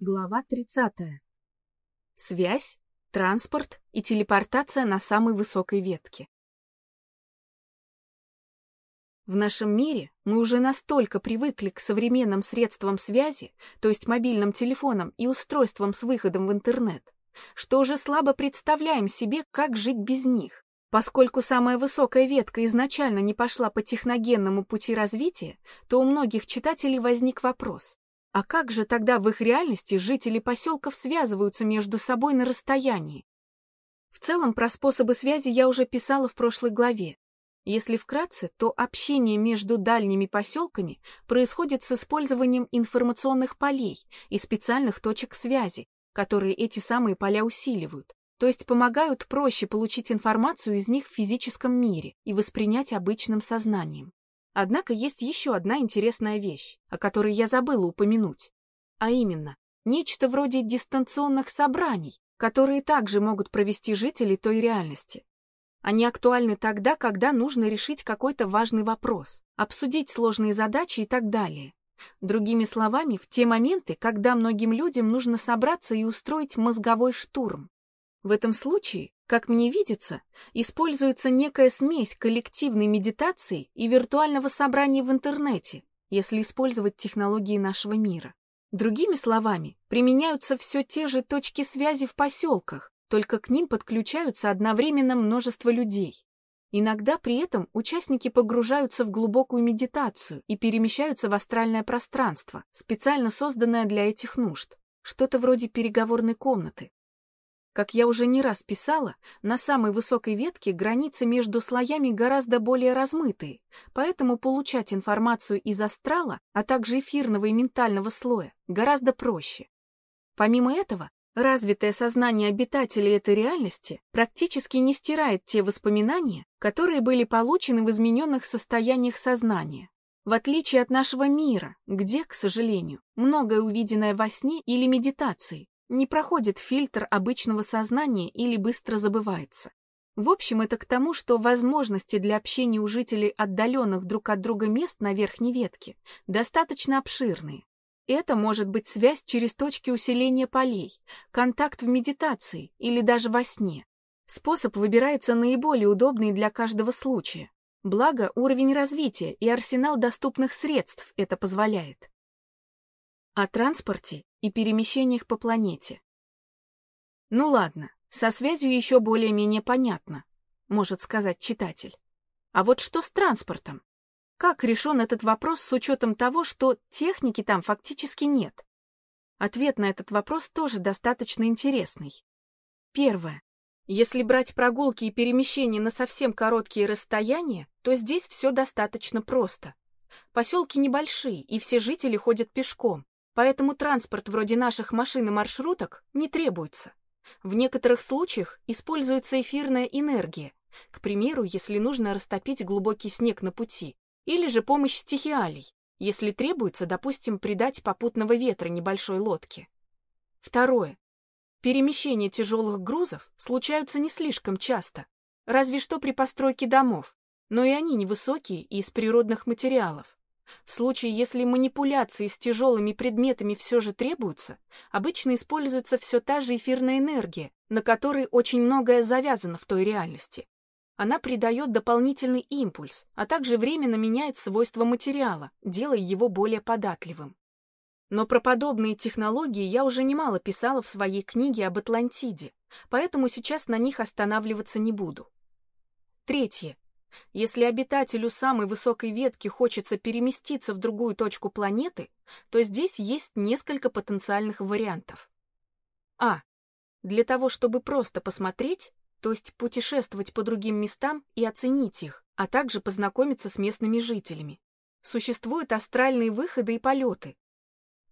Глава 30. Связь, транспорт и телепортация на самой высокой ветке. В нашем мире мы уже настолько привыкли к современным средствам связи, то есть мобильным телефонам и устройствам с выходом в интернет, что уже слабо представляем себе, как жить без них. Поскольку самая высокая ветка изначально не пошла по техногенному пути развития, то у многих читателей возник вопрос, а как же тогда в их реальности жители поселков связываются между собой на расстоянии? В целом, про способы связи я уже писала в прошлой главе. Если вкратце, то общение между дальними поселками происходит с использованием информационных полей и специальных точек связи, которые эти самые поля усиливают, то есть помогают проще получить информацию из них в физическом мире и воспринять обычным сознанием. Однако есть еще одна интересная вещь, о которой я забыла упомянуть. А именно, нечто вроде дистанционных собраний, которые также могут провести жители той реальности. Они актуальны тогда, когда нужно решить какой-то важный вопрос, обсудить сложные задачи и так далее. Другими словами, в те моменты, когда многим людям нужно собраться и устроить мозговой штурм. В этом случае как мне видится, используется некая смесь коллективной медитации и виртуального собрания в интернете, если использовать технологии нашего мира. Другими словами, применяются все те же точки связи в поселках, только к ним подключаются одновременно множество людей. Иногда при этом участники погружаются в глубокую медитацию и перемещаются в астральное пространство, специально созданное для этих нужд, что-то вроде переговорной комнаты. Как я уже не раз писала, на самой высокой ветке границы между слоями гораздо более размытые, поэтому получать информацию из астрала, а также эфирного и ментального слоя, гораздо проще. Помимо этого, развитое сознание обитателей этой реальности практически не стирает те воспоминания, которые были получены в измененных состояниях сознания. В отличие от нашего мира, где, к сожалению, многое увиденное во сне или медитации не проходит фильтр обычного сознания или быстро забывается. В общем, это к тому, что возможности для общения у жителей отдаленных друг от друга мест на верхней ветке достаточно обширные. Это может быть связь через точки усиления полей, контакт в медитации или даже во сне. Способ выбирается наиболее удобный для каждого случая. Благо, уровень развития и арсенал доступных средств это позволяет. О транспорте и перемещениях по планете. Ну ладно, со связью еще более-менее понятно, может сказать читатель. А вот что с транспортом? Как решен этот вопрос с учетом того, что техники там фактически нет? Ответ на этот вопрос тоже достаточно интересный. Первое. Если брать прогулки и перемещения на совсем короткие расстояния, то здесь все достаточно просто. Поселки небольшие, и все жители ходят пешком, Поэтому транспорт вроде наших машин и маршруток не требуется. В некоторых случаях используется эфирная энергия, к примеру, если нужно растопить глубокий снег на пути, или же помощь стихиалий, если требуется, допустим, придать попутного ветра небольшой лодке. Второе. Перемещения тяжелых грузов случаются не слишком часто, разве что при постройке домов, но и они невысокие и из природных материалов. В случае, если манипуляции с тяжелыми предметами все же требуются, обычно используется все та же эфирная энергия, на которой очень многое завязано в той реальности. Она придает дополнительный импульс, а также временно меняет свойства материала, делая его более податливым. Но про подобные технологии я уже немало писала в своей книге об Атлантиде, поэтому сейчас на них останавливаться не буду. Третье. Если обитателю самой высокой ветки хочется переместиться в другую точку планеты, то здесь есть несколько потенциальных вариантов. А. Для того, чтобы просто посмотреть, то есть путешествовать по другим местам и оценить их, а также познакомиться с местными жителями. Существуют астральные выходы и полеты.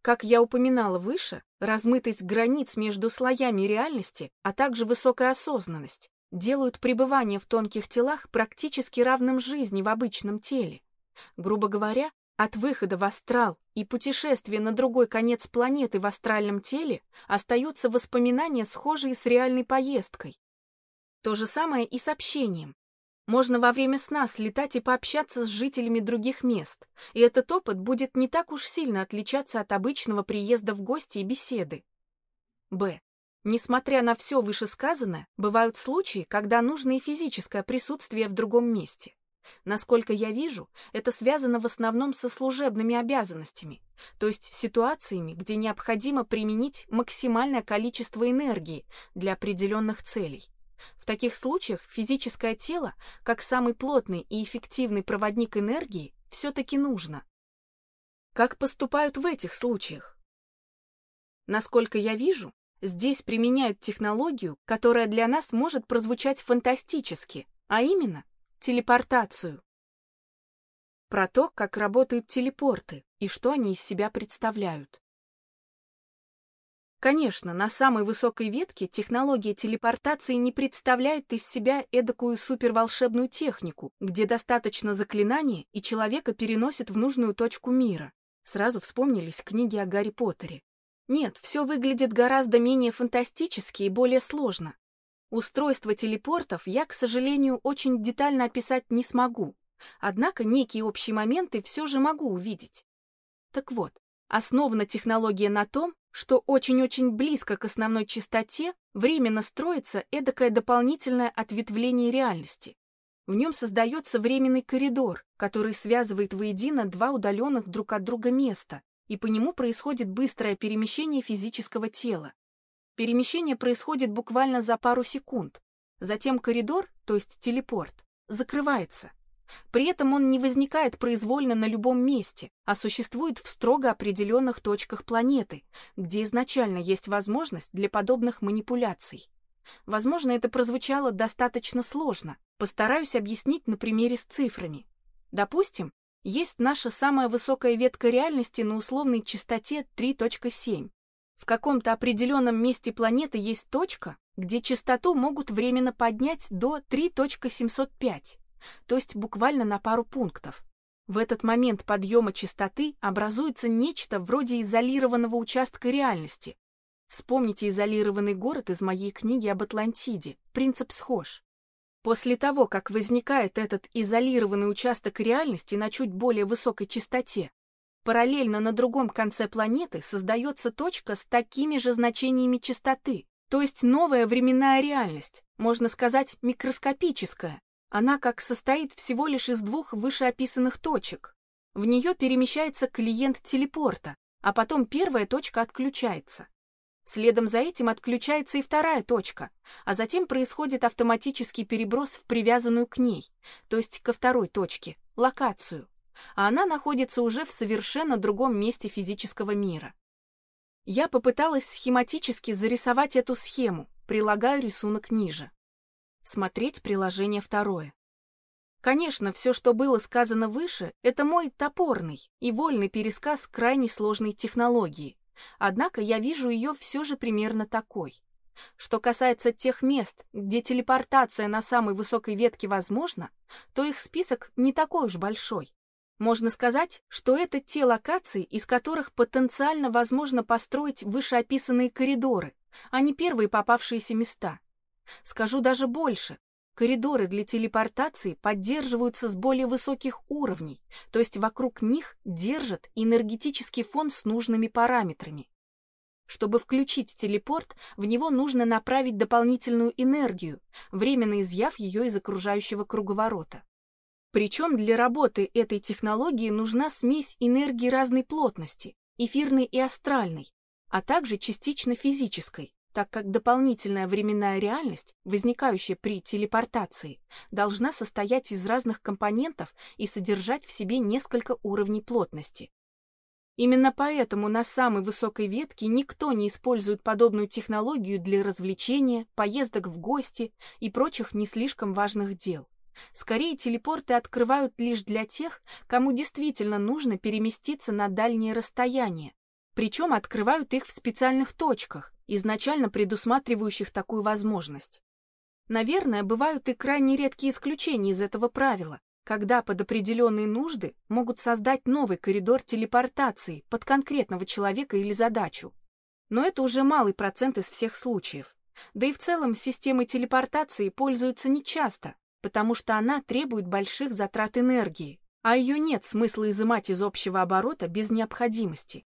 Как я упоминала выше, размытость границ между слоями реальности, а также высокая осознанность делают пребывание в тонких телах практически равным жизни в обычном теле. Грубо говоря, от выхода в астрал и путешествия на другой конец планеты в астральном теле остаются воспоминания, схожие с реальной поездкой. То же самое и с общением. Можно во время сна слетать и пообщаться с жителями других мест, и этот опыт будет не так уж сильно отличаться от обычного приезда в гости и беседы. Б. Несмотря на все вышесказанное, бывают случаи, когда нужно и физическое присутствие в другом месте. Насколько я вижу, это связано в основном со служебными обязанностями, то есть ситуациями, где необходимо применить максимальное количество энергии для определенных целей. В таких случаях физическое тело, как самый плотный и эффективный проводник энергии, все-таки нужно. Как поступают в этих случаях? Насколько я вижу, здесь применяют технологию, которая для нас может прозвучать фантастически, а именно телепортацию. Про то, как работают телепорты и что они из себя представляют. Конечно, на самой высокой ветке технология телепортации не представляет из себя эдакую суперволшебную технику, где достаточно заклинания, и человека переносит в нужную точку мира. Сразу вспомнились книги о Гарри Поттере. Нет, все выглядит гораздо менее фантастически и более сложно. Устройство телепортов я, к сожалению, очень детально описать не смогу, однако некие общие моменты все же могу увидеть. Так вот, основана технология на том, что очень-очень близко к основной частоте временно строится эдакое дополнительное ответвление реальности. В нем создается временный коридор, который связывает воедино два удаленных друг от друга места, и по нему происходит быстрое перемещение физического тела. Перемещение происходит буквально за пару секунд. Затем коридор, то есть телепорт, закрывается, при этом он не возникает произвольно на любом месте, а существует в строго определенных точках планеты, где изначально есть возможность для подобных манипуляций. Возможно, это прозвучало достаточно сложно. Постараюсь объяснить на примере с цифрами. Допустим, есть наша самая высокая ветка реальности на условной частоте 3.7. В каком-то определенном месте планеты есть точка, где частоту могут временно поднять до 3.705 то есть буквально на пару пунктов. В этот момент подъема частоты образуется нечто вроде изолированного участка реальности. Вспомните изолированный город из моей книги об Атлантиде. Принцип схож. После того, как возникает этот изолированный участок реальности на чуть более высокой частоте, параллельно на другом конце планеты создается точка с такими же значениями частоты, то есть новая временная реальность, можно сказать, микроскопическая, она как состоит всего лишь из двух вышеописанных точек. В нее перемещается клиент телепорта, а потом первая точка отключается. Следом за этим отключается и вторая точка, а затем происходит автоматический переброс в привязанную к ней, то есть ко второй точке, локацию, а она находится уже в совершенно другом месте физического мира. Я попыталась схематически зарисовать эту схему, прилагаю рисунок ниже. Смотреть приложение второе. Конечно, все, что было сказано выше, это мой топорный и вольный пересказ крайне сложной технологии. Однако я вижу ее все же примерно такой. Что касается тех мест, где телепортация на самой высокой ветке возможна, то их список не такой уж большой. Можно сказать, что это те локации, из которых потенциально возможно построить вышеописанные коридоры, а не первые попавшиеся места. Скажу даже больше. Коридоры для телепортации поддерживаются с более высоких уровней, то есть вокруг них держат энергетический фон с нужными параметрами. Чтобы включить телепорт, в него нужно направить дополнительную энергию, временно изъяв ее из окружающего круговорота. Причем для работы этой технологии нужна смесь энергии разной плотности, эфирной и астральной, а также частично физической, так как дополнительная временная реальность, возникающая при телепортации, должна состоять из разных компонентов и содержать в себе несколько уровней плотности. Именно поэтому на самой высокой ветке никто не использует подобную технологию для развлечения, поездок в гости и прочих не слишком важных дел. Скорее, телепорты открывают лишь для тех, кому действительно нужно переместиться на дальние расстояния, причем открывают их в специальных точках, изначально предусматривающих такую возможность. Наверное, бывают и крайне редкие исключения из этого правила, когда под определенные нужды могут создать новый коридор телепортации под конкретного человека или задачу. Но это уже малый процент из всех случаев. Да и в целом системой телепортации пользуются нечасто, потому что она требует больших затрат энергии, а ее нет смысла изымать из общего оборота без необходимости.